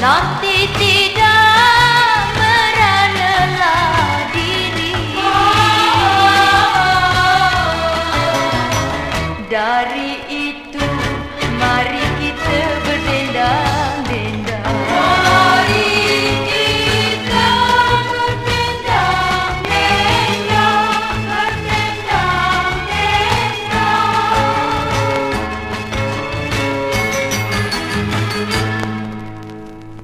Nanti tidak meranelah diri. Dari